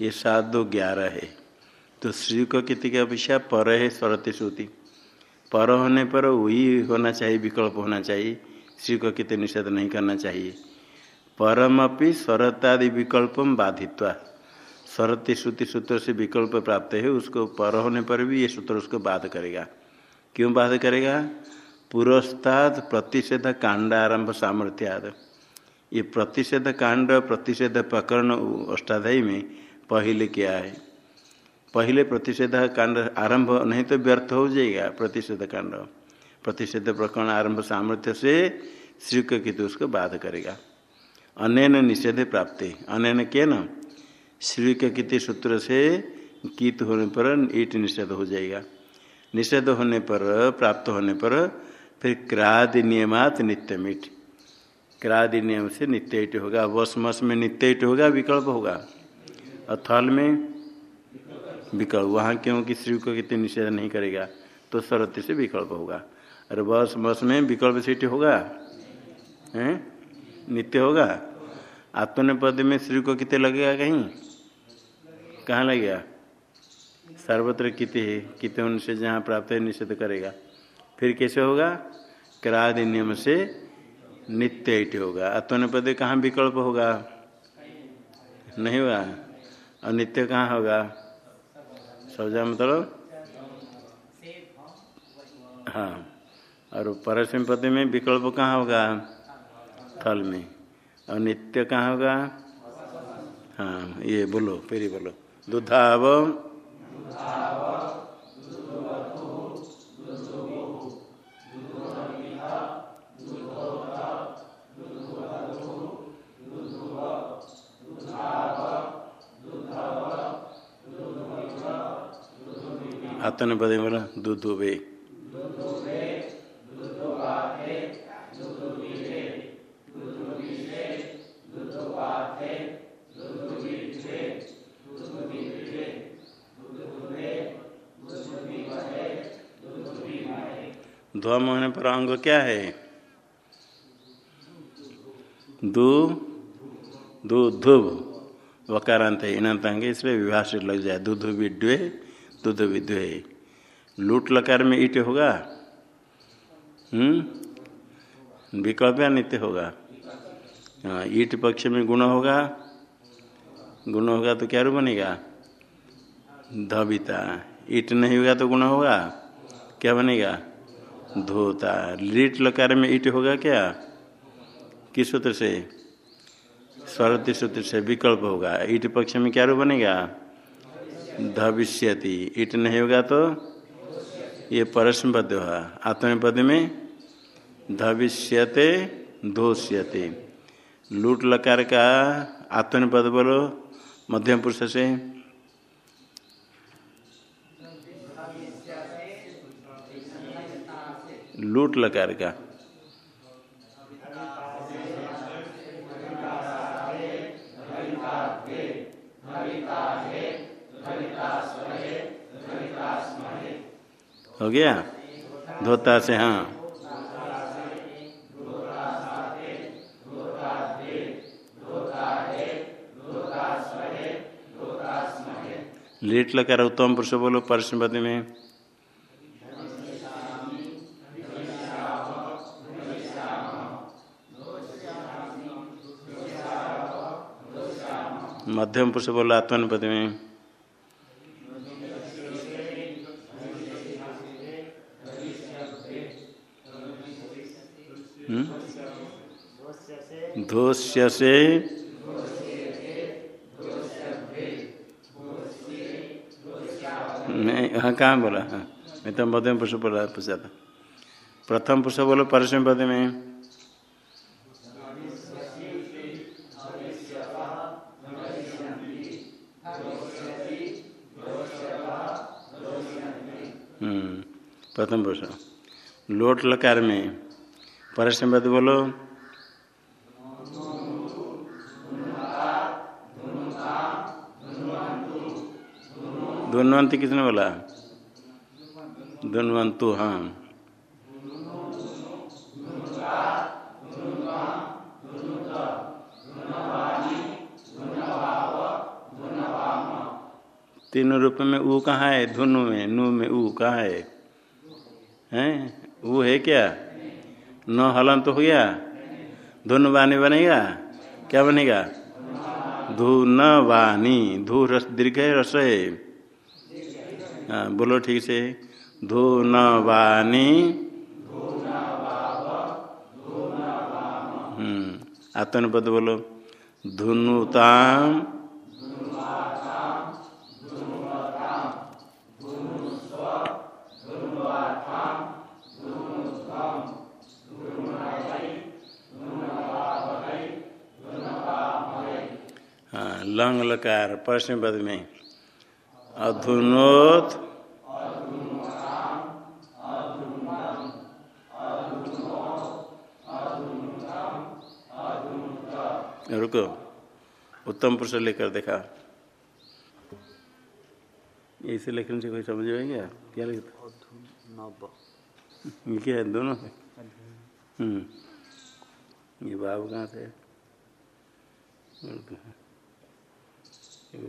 ये सात दो ग्यारह है। तो श्री को किति की अपेक्षा पर है सरती श्रुति पर होने पर वही होना चाहिए, विकल्प होना चाहिए। श्री को कितने निषेध नहीं करना चाहिए। परमपि स्वरतादि विकल्पम बाधित्वा। सरती श्रुति सूत्र से विकल्प प्राप्त है, उसको पर होने पर भी ये सूत्र उसको बाध करेगा। क्यों बाध करेगा? पुरस्ताद प्रतिषेध कांड आरंभ सामर्थ्याद। ये प्रतिषेध कांड, प्रतिषेध प्रकरण अष्टाध्यायी में पहले क्या है? पहले प्रतिषेध कांड आरंभ, नहीं तो व्यर्थ हो जाएगा प्रतिषेध कांड। प्रतिषेध प्रकरण आरंभ सामर्थ्य से श्री की तो उसको बाध करेगा। अनैन निषेध प्राप्ति अनैन के न? श्री के किति सूत्र से कीत होने पर ईट निषेध हो जाएगा। निषेध होने पर, प्राप्त होने पर फिर क्रादि नियमात नित्य मीठ क्रादि नियम से नित्य ईट होगा। वस मस में नित्य ईट होगा, विकल्प होगा। और थल में विकल्प। वहाँ क्योंकि श्री को कितने निषेध नहीं करेगा तो सरत्य से विकल्प होगा। अरे बस मस में विकल्प सीट होगा? हैं? नित्य होगा? आत्मनिपद में श्री को कितने लगेगा कहीं? कहाँ लग गया? सर्वत्र कित है, कित उनसे जहाँ प्राप्त है निषेध करेगा। फिर कैसे होगा? क्रादि नियम से नित्य इट होगा। आत्मनिपद कहाँ विकल्प होगा? नहीं होगा? और नित्य कहाँ होगा? सौजा मतलब? हाँ। और परसम पद में विकल्प कहाँ होगा? थल में। और नित्य कहाँ होगा? हाँ ये बोलो, फिर बोलो। दुधाव आतन बदे बोला दूध ध्वम होने पर अंग क्या है? दु दु धुब वकारांत है इनंत अंग इसलिए विवाह से लग जाए। दूध विद्वे दूध विद्वे लूट लकार में ईट होगा? हम्म? विकल्प या नित्य होगा? हाँ ईट पक्ष में गुण होगा। गुण होगा तो क्या रूप बनेगा? धविता ईट नहीं होगा तो गुण होगा? क्या बनेगा? धोता लीट लकार में ईट होगा क्या? किस सूत्र से? स्वरती सूत्र से विकल्प होगा। ईट पक्ष में क्या रूप बनेगा? भविष्यति ईट नहीं होगा तो ये परस्म पद हुआ आत्मपद में भविष्यते दोष्यते लूट लकार का आत्मपद बोलो, मध्यम पुरुष से। लूट लकार का हो गया? धोता से हाँ। लेट लकार उत्तम पुरुष बोलो परसपति में। मध्यम पुरुष बोलो आत्मनिपति में धोष्य से। नहीं हाँ कहाँ बोला? हाँ मैं तो मध्यम पुरुष बोला पूछा था प्रथम पुरुष बोलो, परसम पद में प्रथम पुरुष लोट लकार में। परसम पद बोलो। धुनवंती किसने बोला? धुनवंतु हाँ। तीनों रूप में ऊ कहाँ है? धुनु में, नु में ऊ कहाँ है? हैं? ऊ है क्या? न हलन तो हो गया धुन वाणी बनेगा? क्या बनेगा? धुन वाणी धू रस, दीर्घ रस है। हाँ बोलो ठीक से। धुन वाणी हम्म आत्मनिपद बोलो। धुनुताम लंग लकार प्रश्न पद में अधुनोत रुको उत्तम पुरुष लेकर देखा। ऐसे लेखन से कोई समझ में क्या क्या लिखता क्या है दोनों है हम्म। ये बाबू कहाँ से तो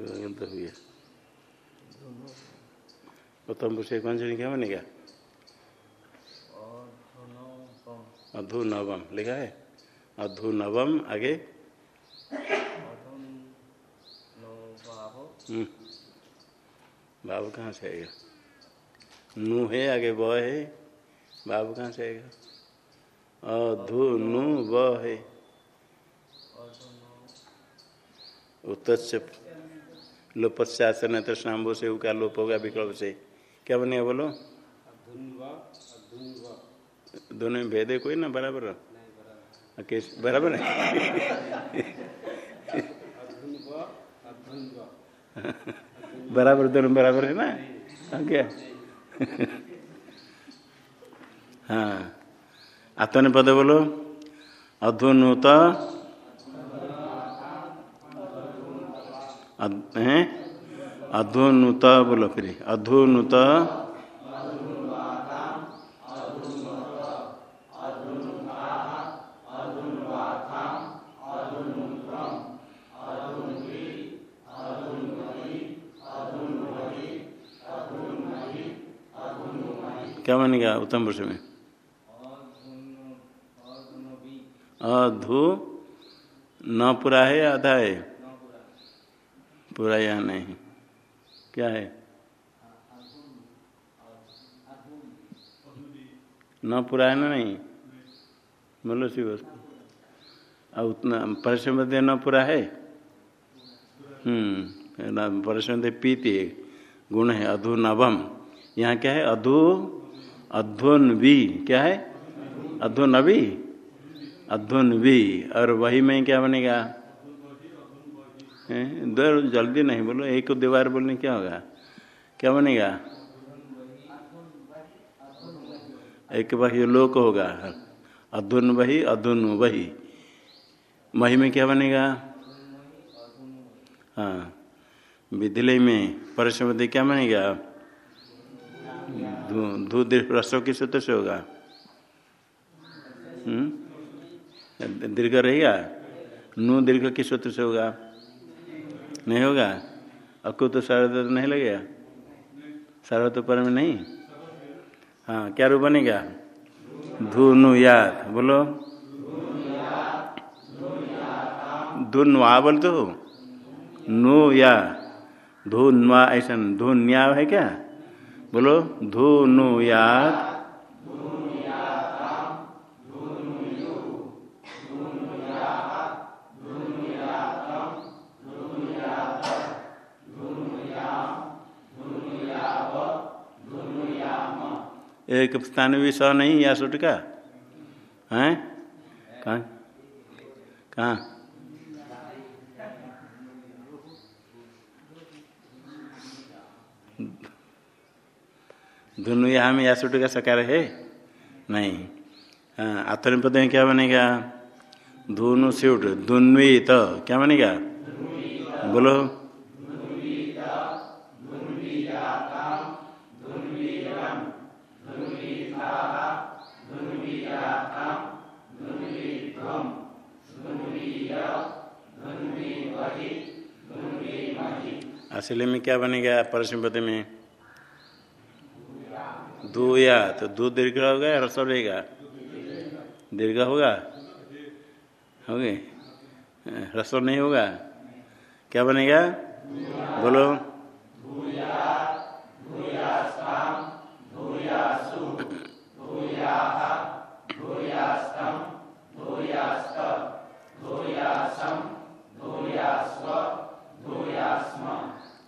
उत्तम पुरुष क्या अधु नवम लिखा है? अधु नवम आगे बाबू कहाँ से आएगा? नू है, आगे ब है। बाबू कहाँ से आएगा? अधु नु ब है। उत्तर लोपस्यासन तृष्णाम्बो से का लोप होगा विकल्प से। क्या बनेगा बोलो? दोनों में भेद है कोई ना? बराबर बराबर। है? बराबर दोनों बराबर है ना? क्या हाँ। आत्मन पद बोलो। अधुनुत अधोनुत बोलो फिर। अधोनुत। क्या बनेगा उत्तम पुरुष में? अधु न पूरा है आधा है? पूरा या नहीं? क्या है? न पूरा है ना नहीं? बोलो सी वस्तु अब उतना परिश्रम न पूरा है? हम्म परिश्रम पीते गुण है अधु नवम यहाँ क्या है? अधु, अध्वनवी। क्या है? अध्वनवी। अध्वनवी। और वही में क्या बनेगा? दो जल्दी नहीं बोलो, एक को दीवार बोलने क्या होगा? क्या बनेगा? एक बाकी लोक होगा। अधुन वही अधुन वही। मही में क्या बनेगा? हाँ। विद्यालय में परिश्रम क्या बनेगा? धू दीर्घ रसों की सूत्र से होगा। हम्म? दीर्घ रहेगा? नू दीर्घ की सूत्र से होगा। नहीं होगा? अकु तो सार्वध तो नहीं लगेगा? सार्वत पर में नहीं? हाँ क्या रूप बनेगा? धू नु याद बोलो। धुनवा बोल तो? नु या धू नुआ ऐसा धू न्या है क्या? बोलो। धुनु याद एक स्थान भी स नहीं, या सुट का? है? कहाँ? कहाँ? धुनु यहाँ में या सुट का सकार है? नहीं। हाँ आत्म पद में क्या बनेगा? धुनु स्यूट धुन्वीत क्या बनेगा? बोलो। असली में क्या बनेगा परसपति में। दूया तो दू दीर्घ होगा या रस रहेगा दीर्घ होगा? हो गए रसो नहीं होगा? क्या बनेगा? बोलो।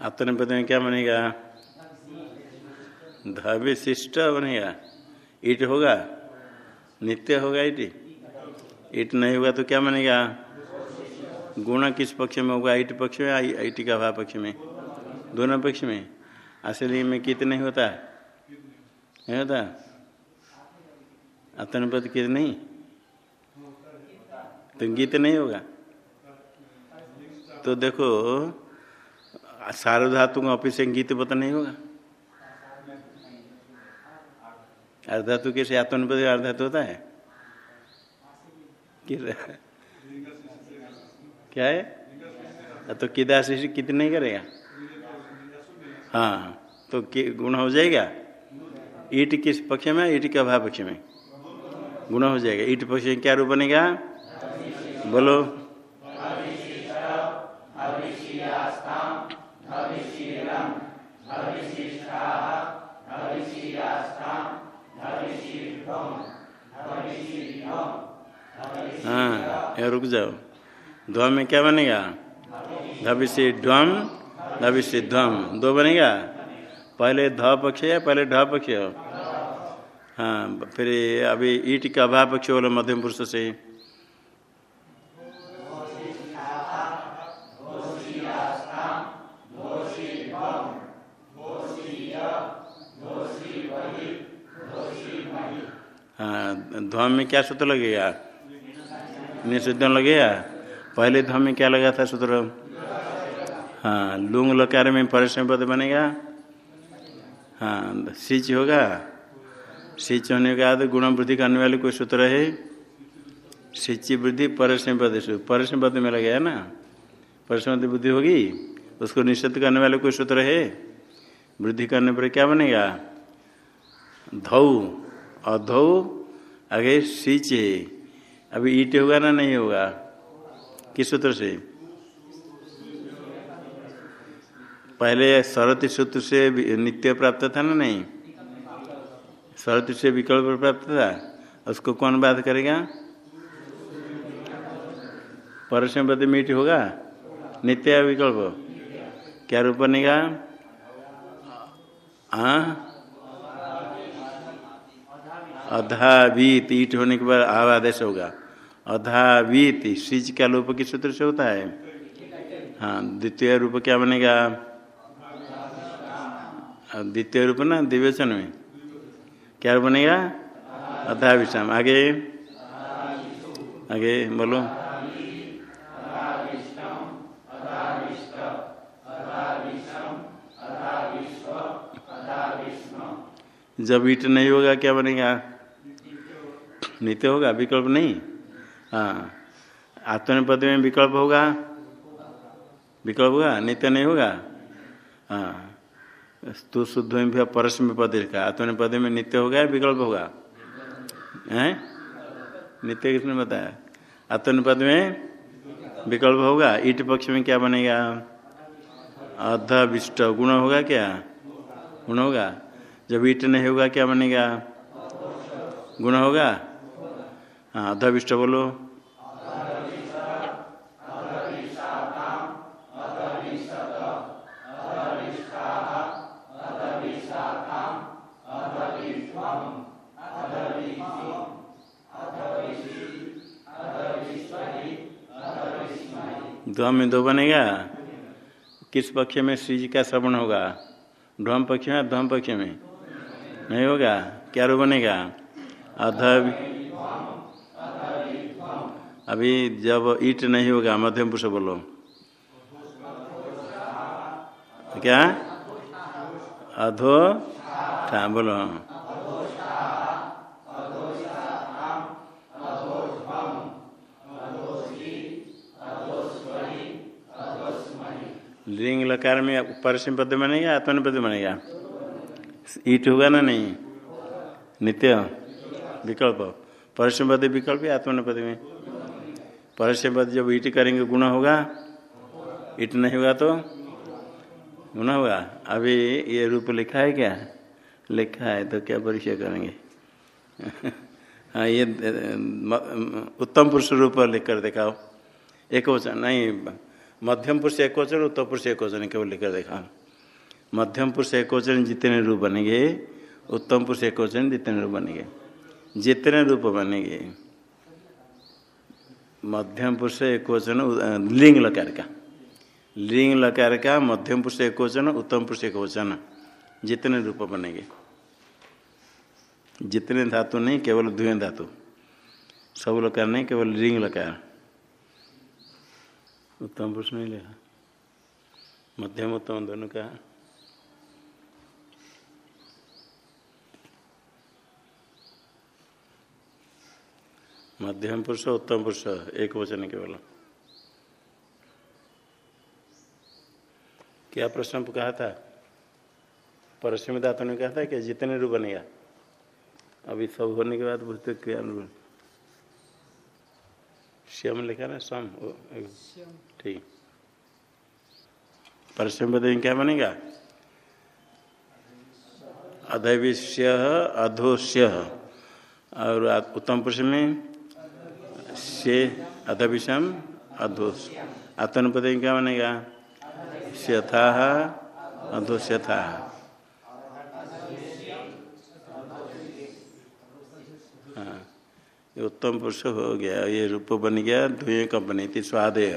आत्मनिपद में क्या बनेगा? धविशिष्ट बनेगा। ईट होगा? नित्य होगा ईट? ईट नहीं होगा तो क्या बनेगा? गुण किस पक्ष में होगा? ईट पक्ष में ईट का भाव पक्ष में? दोनों पक्ष में। असली में कित नहीं होता? नहीं होता? आत्मपद कित नहीं? तो गीत नहीं होगा। तो देखो सार्वधातु का ऑफ़िस से गीत पता नहीं होगा? अर्धातु कैसे? आत्मनिपद अर्धातु होता है? क्या है? तो किदा से कितने नहीं करेगा? हाँ तो गुण हो जाएगा? ईट किस पक्ष में? ईट के अभाव पक्ष में। गुण हो जाएगा। ईट पक्ष क्या रूप बनेगा? बोलो। हाँ यहाँ रुक जाओ। ध्वम में क्या बनेगा? धविष्य ध्वम धविष्य ध्वम, दो बनेगा? पहले ध पक्ष या पहले ढ पक्ष हाँ। फिर अभी ईट का अभाव पक्ष बोलो मध्यम पुरुष से। हाँ ध्वम में क्या सूत्र लगेगा? निषिद्ध लगेगा पहले तो हमें क्या लगा था सूत्र? हाँ लुंग लकार में परिश्रम पद बनेगा। हाँ सिच होगा। सिच होने के बाद गुण वृद्धि करने वाले कोई सूत्र है? सिंची वृद्धि परिश्रम पद परिश्रम पद में लगे ना? परिश्रम वृद्धि होगी। उसको निषिद्ध करने वाले कोई सूत्र है? वृद्धि करने पर क्या बनेगा? धौ। अधौ, आगे सिच है। अभी ईट होगा ना नहीं होगा? किस सूत्र से? पहले सरती सूत्र से नित्य प्राप्त था ना नहीं? सरती से विकल्प प्राप्त था। उसको कौन बात करेगा? परसम बद मीट होगा? नित्य विकल्प? क्या रूप बनेगा? अधावीत ईट होने के बाद आव आदेश होगा। अधावीत सिज का लोप किस सूत्र से होता है। हाँ द्वितीय रूप क्या बनेगा? द्वितीय रूप ना दिव्यचन में। क्या बनेगा? अधा विषम आगे। आगे, बोलो। जब ईट नहीं होगा, क्या बनेगा? नित्य होगा, विकल्प नहीं? हाँ। आत्मनिपद में विकल्प होगा? विकल्प होगा? नित्य नहीं होगा? हाँ। तू शुद्ध में भी परस में पद लिखा। आत्मनिपद में नित्य होगा या विकल्प होगा? है? नित्य किसने बताया? आत्मनिपद में विकल्प होगा? ईट पक्ष में क्या बनेगा? अधविष्ट गुण होगा क्या? गुण होगा। जब ईट नहीं होगा, क्या बनेगा? गुण होगा। हाँ अधविष्ट बोलो। दो में दो बनेगा। किस पक्ष में श्रीज का श्रवण होगा? ध्वम पक्ष में ध्वम पक्ष में? नहीं होगा। क्या रो बनेगा? अध अभी जब ईट नहीं होगा, मध्यम पुरुष बोलो। क्या? अधो ठा बोलो। लिंग लकार में परसिम पद बनेगा आत्मन पद बनेगा ईट होगा ना नहीं? नित्य। विकल्प। परसिम पद विकल्प है आत्मन पद में? परसिम पद जब ईट करेंगे, गुण होगा? ईट नहीं होगा तो? गुण होगा। अभी ये रूप लिखा है क्या? लिखा है तो क्या परिचय करेंगे? हाँ ये उत्तम पुरुष रूप लिख कर दिखाओ। एक वचन नहीं मध्यम पुरुष एक वचन उत्तर पुरुष एक वचन केवल लिखकर देखा। मध्यम पुरुष एक वचन जितने रूप बनेंगे, उत्तम पुरुष एक वचन जितने रूप बनेंगे। जितने रूप बनेंगे, मध्यम पुरुष एक वचन लिंग लकार का। लिंग लकार का, मध्यम पुरुष एक वचन उत्तम पुरुष एक वचन जितने रूप बनेंगे। जितने धातु नहीं, केवल द्वे धातु। सब लकार नहीं, केवल लिंग लकार। उत्तम पुरुष नहीं लिखा मध्यम उत्तम दोनों का। मध्यम पुरुष उत्तम पुरुष, एक वचन केवल क्या प्रश्न कहा था? परश्चिम दातु ने कहा था कि जितने रूप बनेगा। अभी सब होने के बाद पूछते क्या श्याम लिखा ना सम ठीक। परसम पद क्या बनेगा? अधविष्य, अधोष्य। और उत्तम पुरुष में से अधविषम अधोष आत्म पद क्या बनेगा? श्यथा, अधोष्यथा। उत्तम पुरुष हो गया, ये रूप बन गया धुएँ कंपनी थी स्वादेय